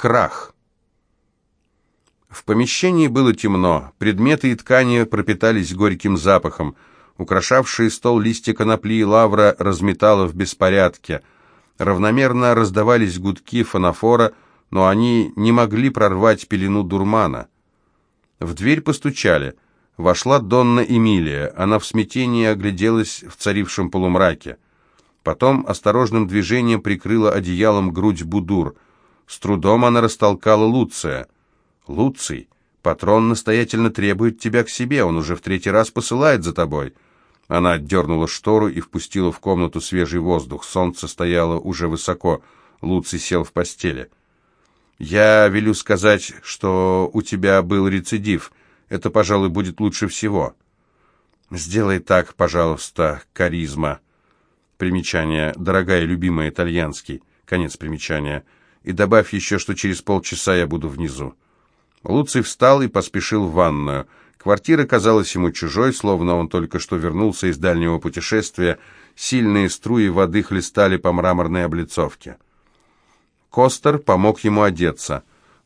Крах. В помещении было темно, предметы и ткани пропитались горьким запахом, украшавшие стол листья конопли и лавра разметало в беспорядке. Равномерно раздавались гудки фанофора, но они не могли прорвать пелену дурмана. В дверь постучали. Вошла Донна Эмилия. Она в смятении огляделась в царившем полумраке. Потом осторожным движением прикрыла одеялом грудь Будур. С трудом она растолкала Луция. «Луций, патрон настоятельно требует тебя к себе, он уже в третий раз посылает за тобой». Она отдернула штору и впустила в комнату свежий воздух. Солнце стояло уже высоко. Луций сел в постели. «Я велю сказать, что у тебя был рецидив. Это, пожалуй, будет лучше всего». «Сделай так, пожалуйста, каризма». Примечание. Дорогая, любимая, итальянский. Конец примечания. И добавь еще, что через полчаса я буду внизу. Луций встал и поспешил в ванную. Квартира казалась ему чужой, словно он только что вернулся из дальнего путешествия. Сильные струи воды хлестали по мраморной облицовке. Костер помог ему одеться.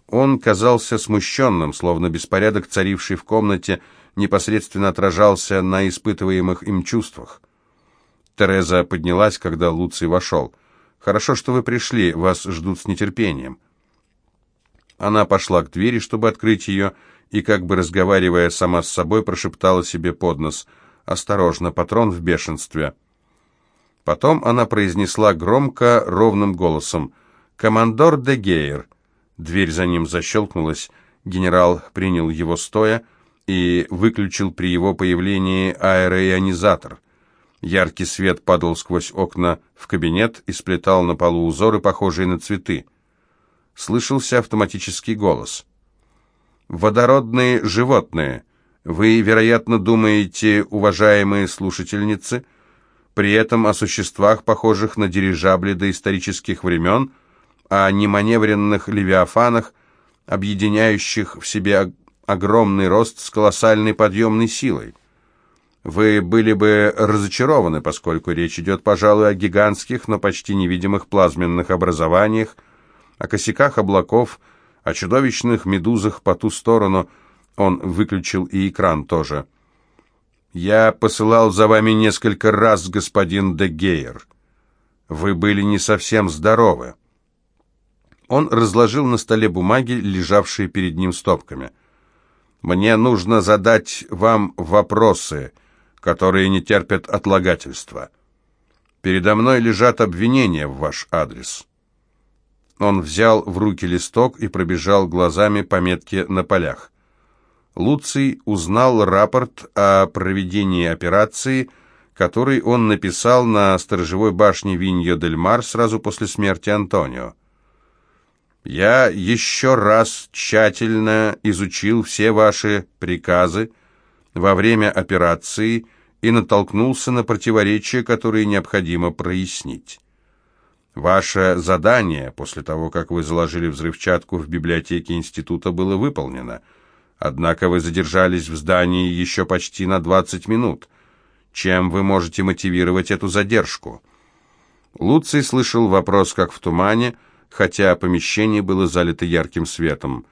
Он казался смущенным, словно беспорядок, царивший в комнате, непосредственно отражался на испытываемых им чувствах. Тереза поднялась, когда Луций вошел. «Хорошо, что вы пришли, вас ждут с нетерпением». Она пошла к двери, чтобы открыть ее, и, как бы разговаривая сама с собой, прошептала себе под нос «Осторожно, патрон в бешенстве». Потом она произнесла громко, ровным голосом «Командор де Гейер». Дверь за ним защелкнулась, генерал принял его стоя и выключил при его появлении аэроионизатор. Яркий свет падал сквозь окна в кабинет и сплетал на полу узоры, похожие на цветы слышался автоматический голос. «Водородные животные. Вы, вероятно, думаете, уважаемые слушательницы, при этом о существах, похожих на дирижабли доисторических времен, о неманевренных левиафанах, объединяющих в себе огромный рост с колоссальной подъемной силой. Вы были бы разочарованы, поскольку речь идет, пожалуй, о гигантских, но почти невидимых плазменных образованиях, о косяках облаков, о чудовищных медузах по ту сторону. Он выключил и экран тоже. «Я посылал за вами несколько раз, господин де Гейер. Вы были не совсем здоровы». Он разложил на столе бумаги, лежавшие перед ним стопками. «Мне нужно задать вам вопросы, которые не терпят отлагательства. Передо мной лежат обвинения в ваш адрес». Он взял в руки листок и пробежал глазами по метке на полях. Луций узнал рапорт о проведении операции, который он написал на сторожевой башне Виньо-дель-Мар сразу после смерти Антонио. «Я еще раз тщательно изучил все ваши приказы во время операции и натолкнулся на противоречия, которые необходимо прояснить. Ваше задание, после того, как вы заложили взрывчатку в библиотеке института, было выполнено. Однако вы задержались в здании еще почти на 20 минут. Чем вы можете мотивировать эту задержку? Луций слышал вопрос как в тумане, хотя помещение было залито ярким светом.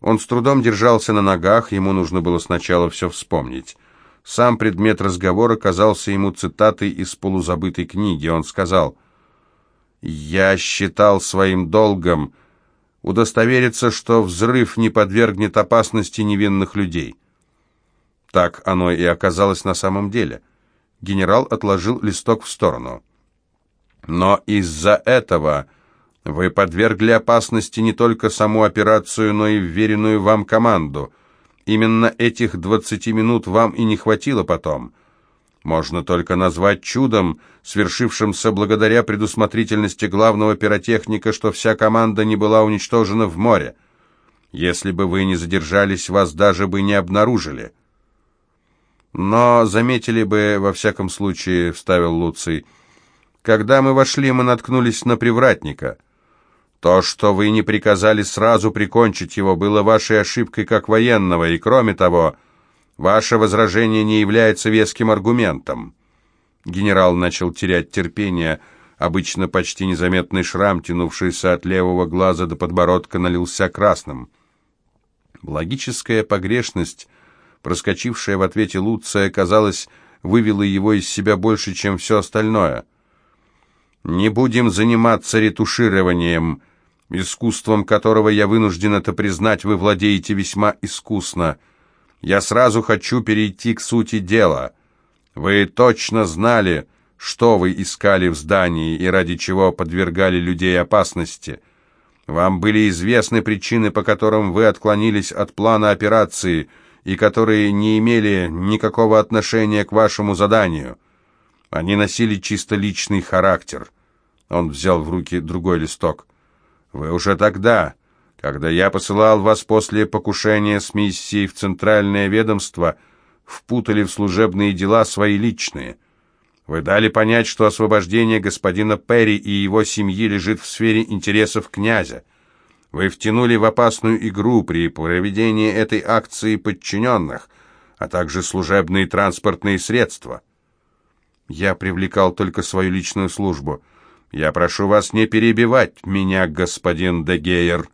Он с трудом держался на ногах, ему нужно было сначала все вспомнить. Сам предмет разговора казался ему цитатой из полузабытой книги. Он сказал я считал своим долгом удостовериться, что взрыв не подвергнет опасности невинных людей. Так оно и оказалось на самом деле. Генерал отложил листок в сторону. Но из-за этого вы подвергли опасности не только саму операцию, но и вверенную вам команду. Именно этих двадцати минут вам и не хватило потом — можно только назвать чудом, свершившимся благодаря предусмотрительности главного пиротехника, что вся команда не была уничтожена в море. Если бы вы не задержались, вас даже бы не обнаружили. Но заметили бы, во всяком случае, вставил Луций, когда мы вошли, мы наткнулись на привратника. То, что вы не приказали сразу прикончить его, было вашей ошибкой как военного, и кроме того, Ваше возражение не является веским аргументом. Генерал начал терять терпение. Обычно почти незаметный шрам, тянувшийся от левого глаза до подбородка, налился красным. Логическая погрешность, проскочившая в ответе Луция, казалось, вывела его из себя больше, чем все остальное. «Не будем заниматься ретушированием», искусством которого, я вынужден это признать, вы владеете весьма искусно. Я сразу хочу перейти к сути дела. Вы точно знали, что вы искали в здании и ради чего подвергали людей опасности. Вам были известны причины, по которым вы отклонились от плана операции и которые не имели никакого отношения к вашему заданию. Они носили чисто личный характер. Он взял в руки другой листок. Вы уже тогда, когда я посылал вас после покушения с миссией в Центральное ведомство, впутали в служебные дела свои личные. Вы дали понять, что освобождение господина Перри и его семьи лежит в сфере интересов князя. Вы втянули в опасную игру при проведении этой акции подчиненных, а также служебные транспортные средства. Я привлекал только свою личную службу — я прошу вас не перебивать меня, господин Дегейер.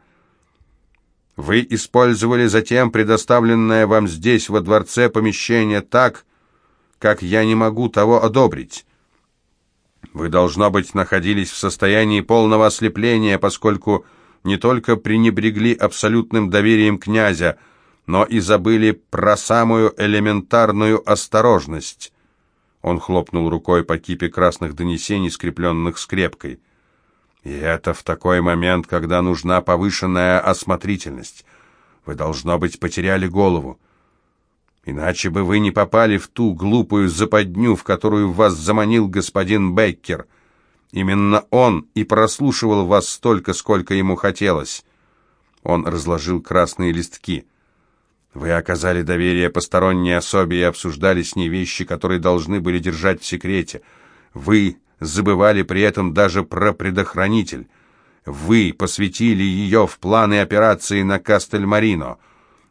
Вы использовали затем предоставленное вам здесь, во дворце, помещение так, как я не могу того одобрить. Вы, должно быть, находились в состоянии полного ослепления, поскольку не только пренебрегли абсолютным доверием князя, но и забыли про самую элементарную осторожность. Он хлопнул рукой по кипе красных донесений, скрепленных скрепкой. «И это в такой момент, когда нужна повышенная осмотрительность. Вы, должно быть, потеряли голову. Иначе бы вы не попали в ту глупую западню, в которую вас заманил господин Беккер. Именно он и прослушивал вас столько, сколько ему хотелось». Он разложил красные листки. Вы оказали доверие посторонней особе и обсуждали с ней вещи, которые должны были держать в секрете. Вы забывали при этом даже про предохранитель. Вы посвятили ее в планы операции на Кастельмарино.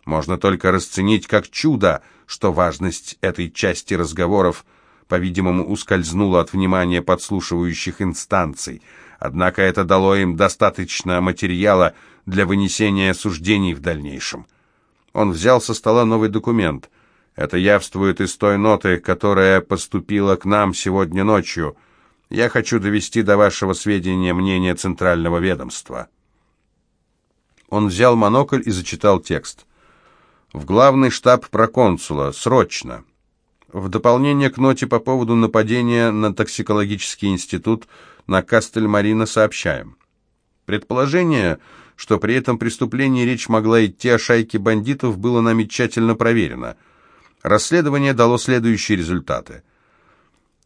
Можно только расценить как чудо, что важность этой части разговоров, по-видимому, ускользнула от внимания подслушивающих инстанций. Однако это дало им достаточно материала для вынесения суждений в дальнейшем. Он взял со стола новый документ. Это явствует из той ноты, которая поступила к нам сегодня ночью. Я хочу довести до вашего сведения мнение Центрального ведомства. Он взял монокль и зачитал текст. В главный штаб проконсула. Срочно. В дополнение к ноте по поводу нападения на токсикологический институт на Кастель-Марина сообщаем. Предположение что при этом преступлении речь могла идти о шайке бандитов, было нами тщательно проверено. Расследование дало следующие результаты.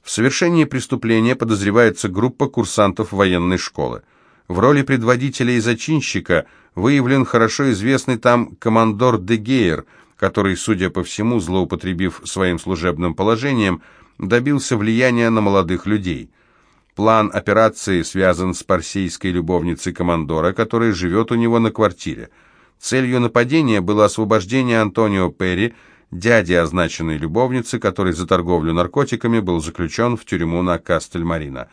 В совершении преступления подозревается группа курсантов военной школы. В роли предводителя и зачинщика выявлен хорошо известный там командор Дегейр, который, судя по всему, злоупотребив своим служебным положением, добился влияния на молодых людей – План операции связан с парсийской любовницей командора, которая живет у него на квартире. Целью нападения было освобождение Антонио Перри, дяди означенной любовницы, который за торговлю наркотиками был заключен в тюрьму на Кастельмарина.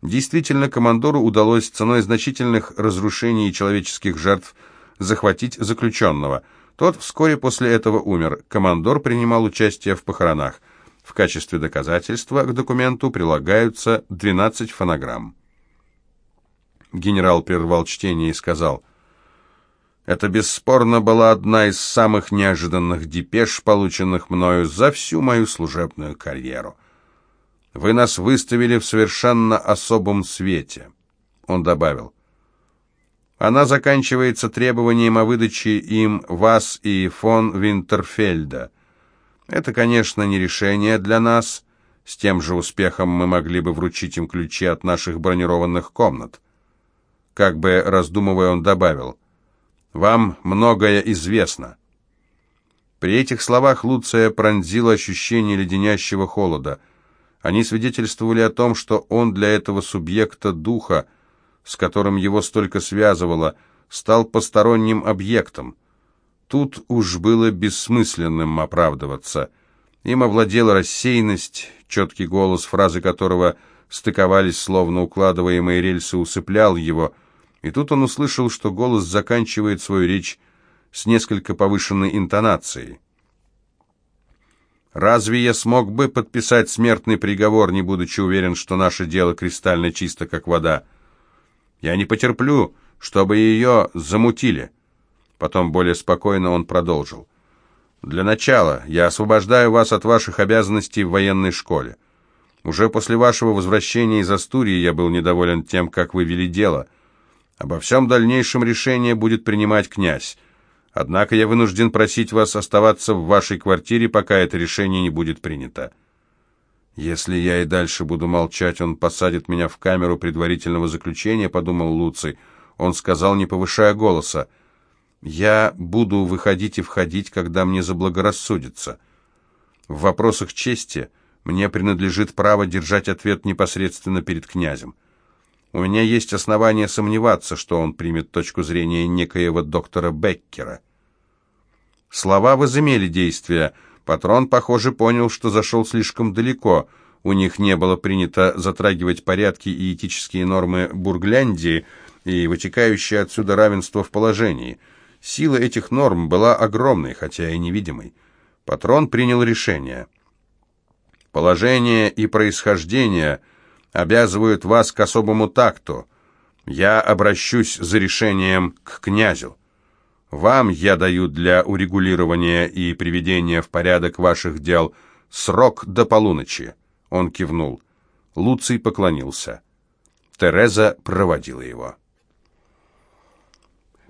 Действительно, командору удалось ценой значительных разрушений и человеческих жертв захватить заключенного. Тот вскоре после этого умер. Командор принимал участие в похоронах. В качестве доказательства к документу прилагаются 12 фонограмм. Генерал прервал чтение и сказал, «Это бесспорно была одна из самых неожиданных депеш, полученных мною за всю мою служебную карьеру. Вы нас выставили в совершенно особом свете». Он добавил, «Она заканчивается требованием о выдаче им вас и фон Винтерфельда». Это, конечно, не решение для нас. С тем же успехом мы могли бы вручить им ключи от наших бронированных комнат. Как бы раздумывая, он добавил, «Вам многое известно». При этих словах Луция пронзила ощущение леденящего холода. Они свидетельствовали о том, что он для этого субъекта духа, с которым его столько связывало, стал посторонним объектом. Тут уж было бессмысленным оправдываться. Им овладела рассеянность, четкий голос, фразы которого стыковались, словно укладываемые рельсы, усыплял его, и тут он услышал, что голос заканчивает свою речь с несколько повышенной интонацией. Разве я смог бы подписать смертный приговор, не будучи уверен, что наше дело кристально чисто, как вода? Я не потерплю, чтобы ее замутили. Потом более спокойно он продолжил. Для начала я освобождаю вас от ваших обязанностей в военной школе. Уже после вашего возвращения из Астурии я был недоволен тем, как вы вели дело. Обо всем дальнейшем решение будет принимать князь. Однако я вынужден просить вас оставаться в вашей квартире, пока это решение не будет принято. Если я и дальше буду молчать, он посадит меня в камеру предварительного заключения, подумал Луций. Он сказал, не повышая голоса, «Я буду выходить и входить, когда мне заблагорассудится. В вопросах чести мне принадлежит право держать ответ непосредственно перед князем. У меня есть основания сомневаться, что он примет точку зрения некоего доктора Беккера. Слова возымели действие. Патрон, похоже, понял, что зашел слишком далеко. У них не было принято затрагивать порядки и этические нормы Бургляндии и вытекающее отсюда равенство в положении. Сила этих норм была огромной, хотя и невидимой. Патрон принял решение. Положение и происхождение обязывают вас к особому такту. Я обращусь за решением к князю. Вам я даю для урегулирования и приведения в порядок ваших дел срок до полуночи. Он кивнул. Луций поклонился. Тереза проводила его.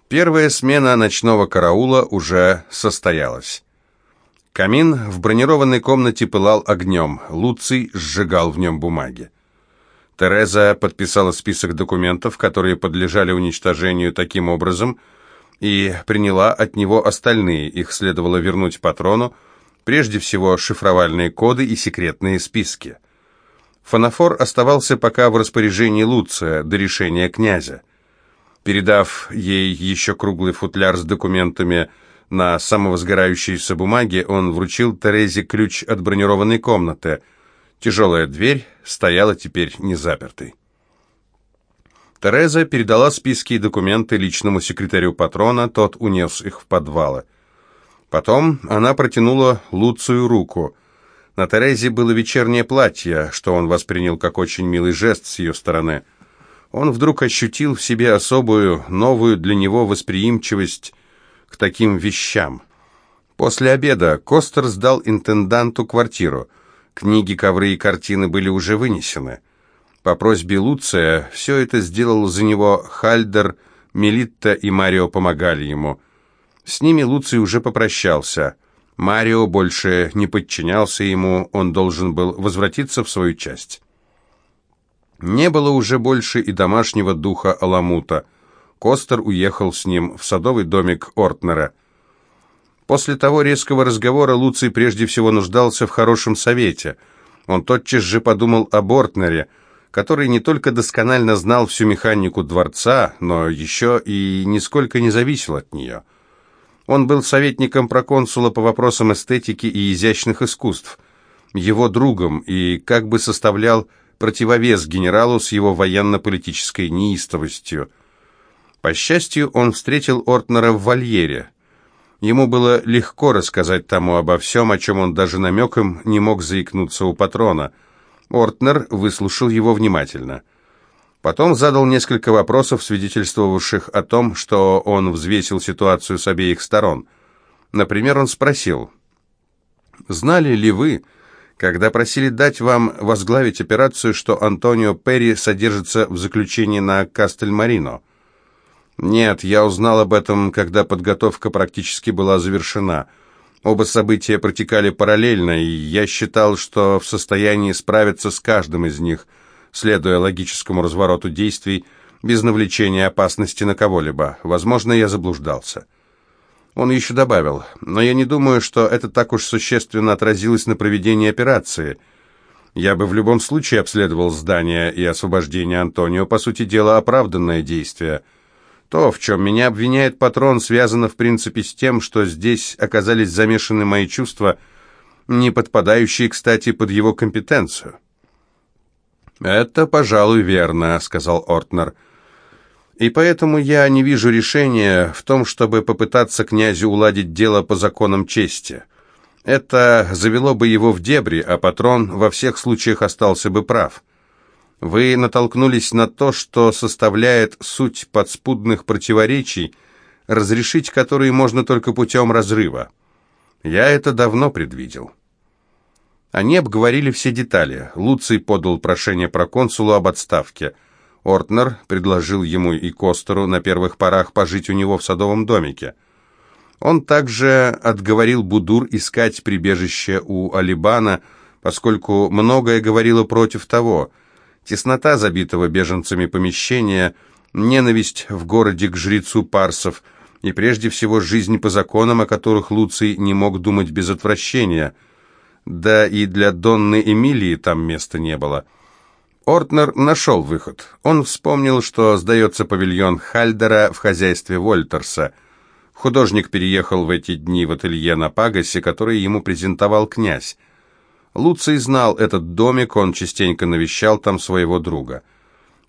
Первая смена ночного караула уже состоялась. Камин в бронированной комнате пылал огнем, Луций сжигал в нем бумаги. Тереза подписала список документов, которые подлежали уничтожению таким образом, и приняла от него остальные. Их следовало вернуть патрону, прежде всего шифровальные коды и секретные списки. Фанофор оставался пока в распоряжении Луция до решения князя. Передав ей еще круглый футляр с документами на самовозгорающейся бумаге, он вручил Терезе ключ от бронированной комнаты. Тяжелая дверь стояла теперь не запертой. Тереза передала списки и документы личному секретарю патрона, тот унес их в подвалы. Потом она протянула Луцию руку. На Терезе было вечернее платье, что он воспринял как очень милый жест с ее стороны. Он вдруг ощутил в себе особую, новую для него восприимчивость к таким вещам. После обеда Костер сдал интенданту квартиру. Книги, ковры и картины были уже вынесены. По просьбе Луция все это сделал за него Хальдер, Мелитта и Марио помогали ему. С ними Луций уже попрощался. Марио больше не подчинялся ему, он должен был возвратиться в свою часть. Не было уже больше и домашнего духа Аламута. Костер уехал с ним в садовый домик Ортнера. После того резкого разговора Луций прежде всего нуждался в хорошем совете. Он тотчас же подумал о Ортнере – который не только досконально знал всю механику дворца, но еще и нисколько не зависел от нее. Он был советником проконсула по вопросам эстетики и изящных искусств, его другом и как бы составлял противовес генералу с его военно-политической неистовостью. По счастью, он встретил Ортнера в вольере. Ему было легко рассказать тому обо всем, о чем он даже намеком не мог заикнуться у патрона – Ортнер выслушал его внимательно. Потом задал несколько вопросов, свидетельствовавших о том, что он взвесил ситуацию с обеих сторон. Например, он спросил, «Знали ли вы, когда просили дать вам возглавить операцию, что Антонио Перри содержится в заключении на Кастельмарино?» «Нет, я узнал об этом, когда подготовка практически была завершена». Оба события протекали параллельно, и я считал, что в состоянии справиться с каждым из них, следуя логическому развороту действий, без навлечения опасности на кого-либо. Возможно, я заблуждался. Он еще добавил, но я не думаю, что это так уж существенно отразилось на проведении операции. Я бы в любом случае обследовал здание и освобождение Антонио, по сути дела, оправданное действие – то, в чем меня обвиняет патрон, связано в принципе с тем, что здесь оказались замешаны мои чувства, не подпадающие, кстати, под его компетенцию. «Это, пожалуй, верно», — сказал Ортнер. «И поэтому я не вижу решения в том, чтобы попытаться князю уладить дело по законам чести. Это завело бы его в дебри, а патрон во всех случаях остался бы прав. Вы натолкнулись на то, что составляет суть подспудных противоречий, разрешить которые можно только путем разрыва. Я это давно предвидел». Они обговорили все детали. Луций подал прошение проконсулу об отставке. Ортнер предложил ему и Костеру на первых порах пожить у него в садовом домике. Он также отговорил Будур искать прибежище у Алибана, поскольку многое говорило против того. Теснота забитого беженцами помещения, ненависть в городе к жрецу парсов и прежде всего жизнь по законам, о которых Луций не мог думать без отвращения – да и для Донны Эмилии там места не было. Ортнер нашел выход. Он вспомнил, что сдается павильон Хальдера в хозяйстве Вольтерса. Художник переехал в эти дни в ателье на Пагасе, который ему презентовал князь. Луций знал этот домик, он частенько навещал там своего друга.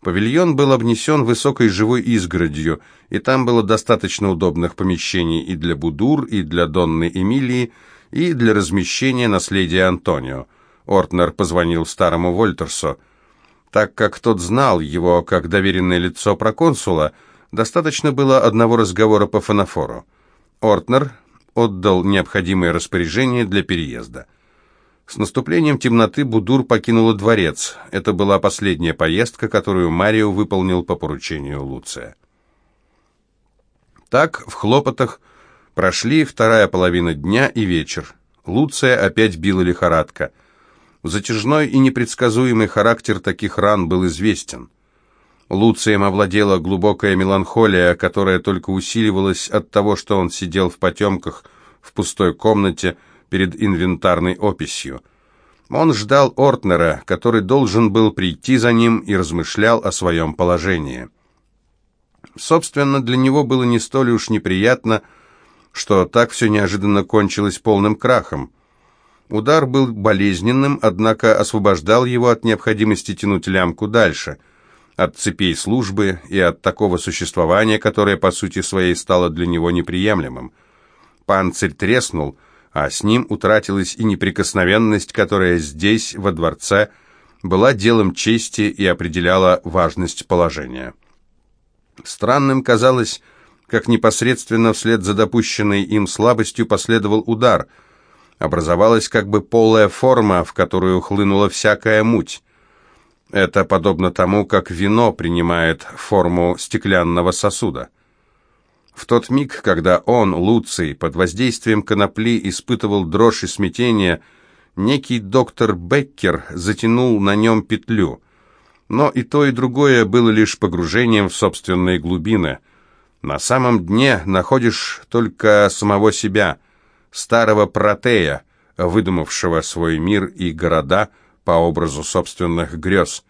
Павильон был обнесен высокой живой изгородью, и там было достаточно удобных помещений и для Будур, и для Донны Эмилии, и для размещения наследия Антонио. Ортнер позвонил старому Вольтерсу. Так как тот знал его как доверенное лицо проконсула, достаточно было одного разговора по фанофору. Ортнер отдал необходимые распоряжения для переезда. С наступлением темноты Будур покинула дворец. Это была последняя поездка, которую Марио выполнил по поручению Луция. Так, в хлопотах, Прошли вторая половина дня и вечер. Луция опять била лихорадка. Затяжной и непредсказуемый характер таких ран был известен. Луцием овладела глубокая меланхолия, которая только усиливалась от того, что он сидел в потемках в пустой комнате перед инвентарной описью. Он ждал Ортнера, который должен был прийти за ним и размышлял о своем положении. Собственно, для него было не столь уж неприятно, что так все неожиданно кончилось полным крахом. Удар был болезненным, однако освобождал его от необходимости тянуть лямку дальше, от цепей службы и от такого существования, которое по сути своей стало для него неприемлемым. Панцирь треснул, а с ним утратилась и неприкосновенность, которая здесь, во дворце, была делом чести и определяла важность положения. Странным казалось, как непосредственно вслед за допущенной им слабостью последовал удар. Образовалась как бы полая форма, в которую хлынула всякая муть. Это подобно тому, как вино принимает форму стеклянного сосуда. В тот миг, когда он, Луций, под воздействием конопли испытывал дрожь и смятение, некий доктор Беккер затянул на нем петлю. Но и то, и другое было лишь погружением в собственные глубины – на самом дне находишь только самого себя, старого протея, выдумавшего свой мир и города по образу собственных грез.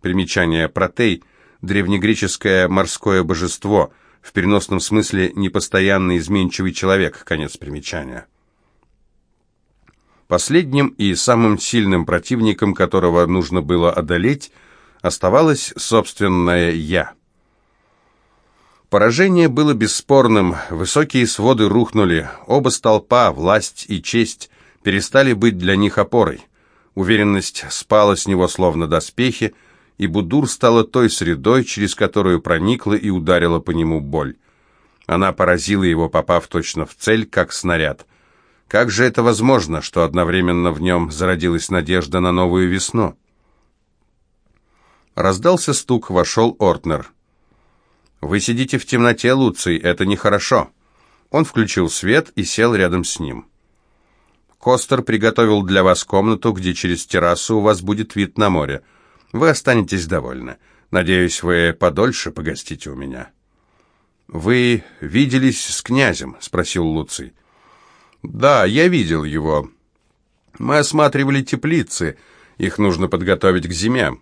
Примечание протей – древнегреческое морское божество, в переносном смысле непостоянный изменчивый человек, конец примечания. Последним и самым сильным противником, которого нужно было одолеть, оставалось собственное «я». Поражение было бесспорным, высокие своды рухнули, оба столпа, власть и честь, перестали быть для них опорой. Уверенность спала с него словно доспехи, и Будур стала той средой, через которую проникла и ударила по нему боль. Она поразила его, попав точно в цель, как снаряд. Как же это возможно, что одновременно в нем зародилась надежда на новую весну? Раздался стук, вошел Ортнер. «Вы сидите в темноте, Луций, это нехорошо». Он включил свет и сел рядом с ним. «Костер приготовил для вас комнату, где через террасу у вас будет вид на море. Вы останетесь довольны. Надеюсь, вы подольше погостите у меня». «Вы виделись с князем?» — спросил Луций. «Да, я видел его. Мы осматривали теплицы. Их нужно подготовить к зиме.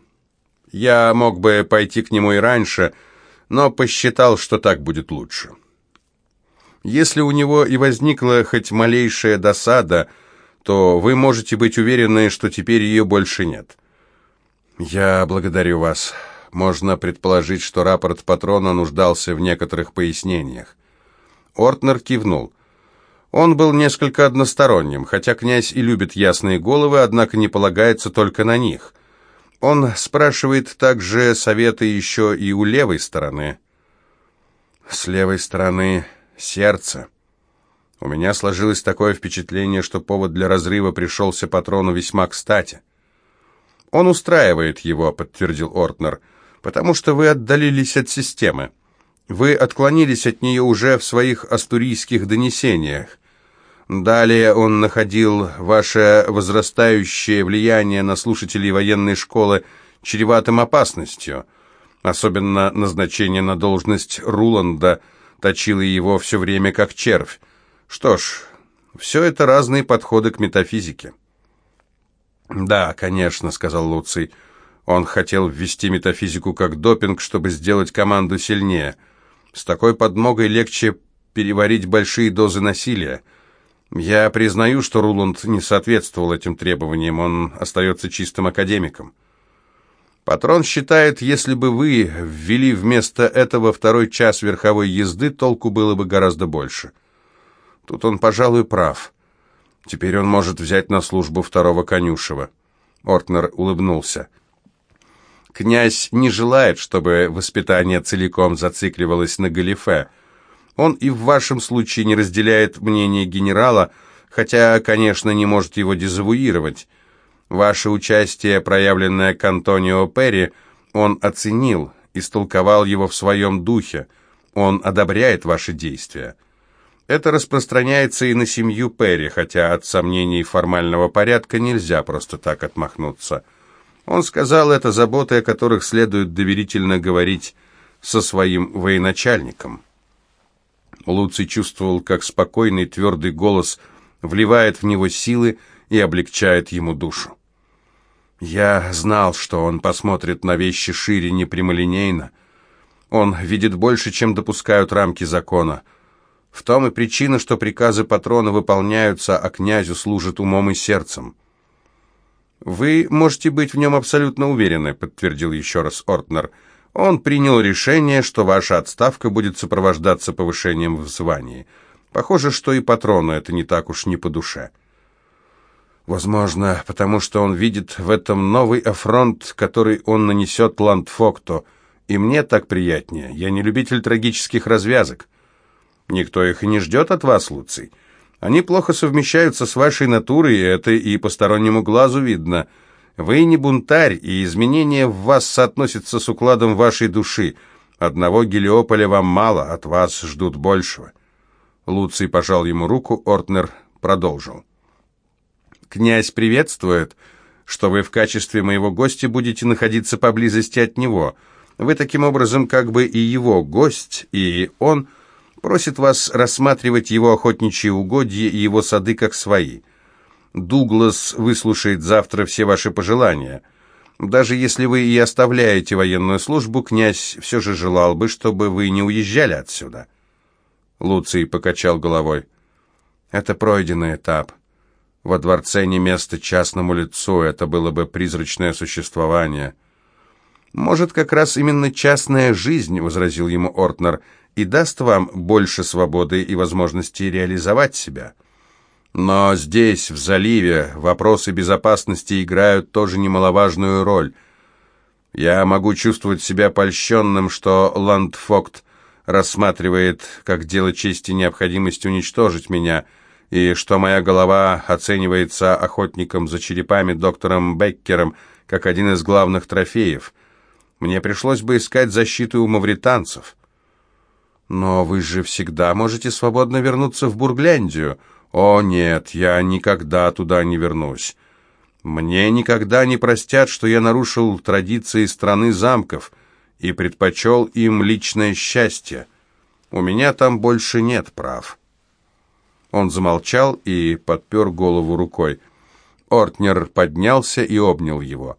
Я мог бы пойти к нему и раньше, — но посчитал, что так будет лучше. Если у него и возникла хоть малейшая досада, то вы можете быть уверены, что теперь ее больше нет. «Я благодарю вас. Можно предположить, что рапорт патрона нуждался в некоторых пояснениях». Ортнер кивнул. Он был несколько односторонним, хотя князь и любит ясные головы, однако не полагается только на них. Он спрашивает также советы еще и у левой стороны. С левой стороны сердце. У меня сложилось такое впечатление, что повод для разрыва пришелся патрону весьма кстати. «Он устраивает его», — подтвердил Ортнер, — «потому что вы отдалились от системы. Вы отклонились от нее уже в своих астурийских донесениях. Далее он находил ваше возрастающее влияние на слушателей военной школы чреватым опасностью. Особенно назначение на должность Руланда точило его все время как червь. Что ж, все это разные подходы к метафизике. «Да, конечно», — сказал Луций. Он хотел ввести метафизику как допинг, чтобы сделать команду сильнее. С такой подмогой легче переварить большие дозы насилия. Я признаю, что Руланд не соответствовал этим требованиям, он остается чистым академиком. Патрон считает, если бы вы ввели вместо этого второй час верховой езды, толку было бы гораздо больше. Тут он, пожалуй, прав. Теперь он может взять на службу второго конюшева. Ортнер улыбнулся. Князь не желает, чтобы воспитание целиком зацикливалось на галифе. Он и в вашем случае не разделяет мнение генерала, хотя, конечно, не может его дезавуировать. Ваше участие, проявленное к Антонио Перри, он оценил, истолковал его в своем духе. Он одобряет ваши действия. Это распространяется и на семью Перри, хотя от сомнений формального порядка нельзя просто так отмахнуться. Он сказал это заботы, о которых следует доверительно говорить со своим военачальником. Луций чувствовал, как спокойный твердый голос вливает в него силы и облегчает ему душу. Я знал, что он посмотрит на вещи шире, не прямолинейно. Он видит больше, чем допускают рамки закона. В том и причина, что приказы патрона выполняются, а князю служат умом и сердцем. «Вы можете быть в нем абсолютно уверены», — подтвердил еще раз Ортнер. Он принял решение, что ваша отставка будет сопровождаться повышением в звании. Похоже, что и патрону это не так уж не по душе. Возможно, потому что он видит в этом новый афронт, который он нанесет Ландфокто, и мне так приятнее. Я не любитель трагических развязок. Никто их и не ждет от вас, Луций. Они плохо совмещаются с вашей натурой, и это и постороннему глазу видно — вы не бунтарь, и изменения в вас соотносятся с укладом вашей души. Одного Гелиополя вам мало, от вас ждут большего». Луций пожал ему руку, Ортнер продолжил. «Князь приветствует, что вы в качестве моего гостя будете находиться поблизости от него. Вы таким образом как бы и его гость, и он просит вас рассматривать его охотничьи угодья и его сады как свои». Дуглас выслушает завтра все ваши пожелания. Даже если вы и оставляете военную службу, князь все же желал бы, чтобы вы не уезжали отсюда». Луций покачал головой. «Это пройденный этап. Во дворце не место частному лицу, это было бы призрачное существование». «Может, как раз именно частная жизнь», — возразил ему Ортнер, — «и даст вам больше свободы и возможности реализовать себя». Но здесь, в заливе, вопросы безопасности играют тоже немаловажную роль. Я могу чувствовать себя польщенным, что Ландфокт рассматривает как дело чести необходимость уничтожить меня, и что моя голова оценивается охотником за черепами доктором Беккером как один из главных трофеев. Мне пришлось бы искать защиту у мавританцев. Но вы же всегда можете свободно вернуться в Бургляндию, «О нет, я никогда туда не вернусь. Мне никогда не простят, что я нарушил традиции страны замков и предпочел им личное счастье. У меня там больше нет прав». Он замолчал и подпер голову рукой. Ортнер поднялся и обнял его.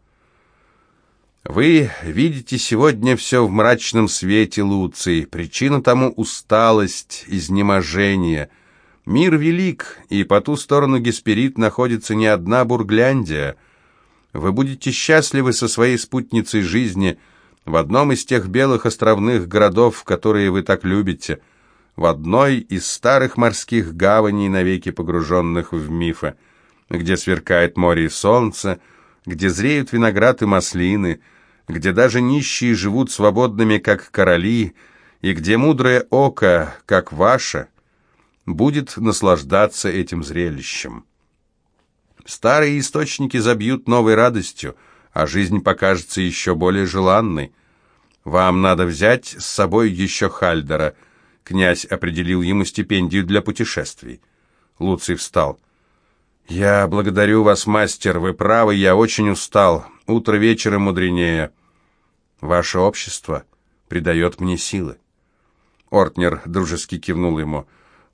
«Вы видите сегодня все в мрачном свете, Луций. Причина тому усталость, изнеможение». Мир велик, и по ту сторону Гесперид находится не одна Бургляндия. Вы будете счастливы со своей спутницей жизни в одном из тех белых островных городов, которые вы так любите, в одной из старых морских гаваней, навеки погруженных в мифы, где сверкает море и солнце, где зреют виноград и маслины, где даже нищие живут свободными, как короли, и где мудрое око, как ваше, будет наслаждаться этим зрелищем. Старые источники забьют новой радостью, а жизнь покажется еще более желанной. Вам надо взять с собой еще Хальдера. Князь определил ему стипендию для путешествий. Луций встал. «Я благодарю вас, мастер, вы правы, я очень устал. Утро вечера мудренее. Ваше общество придает мне силы». Ортнер дружески кивнул ему.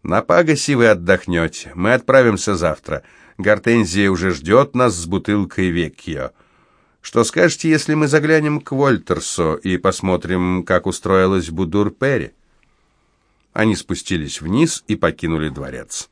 «На Пагасе вы отдохнете. Мы отправимся завтра. Гортензия уже ждет нас с бутылкой Веккио. Что скажете, если мы заглянем к Вольтерсу и посмотрим, как устроилась Будур-Перри?» Они спустились вниз и покинули дворец.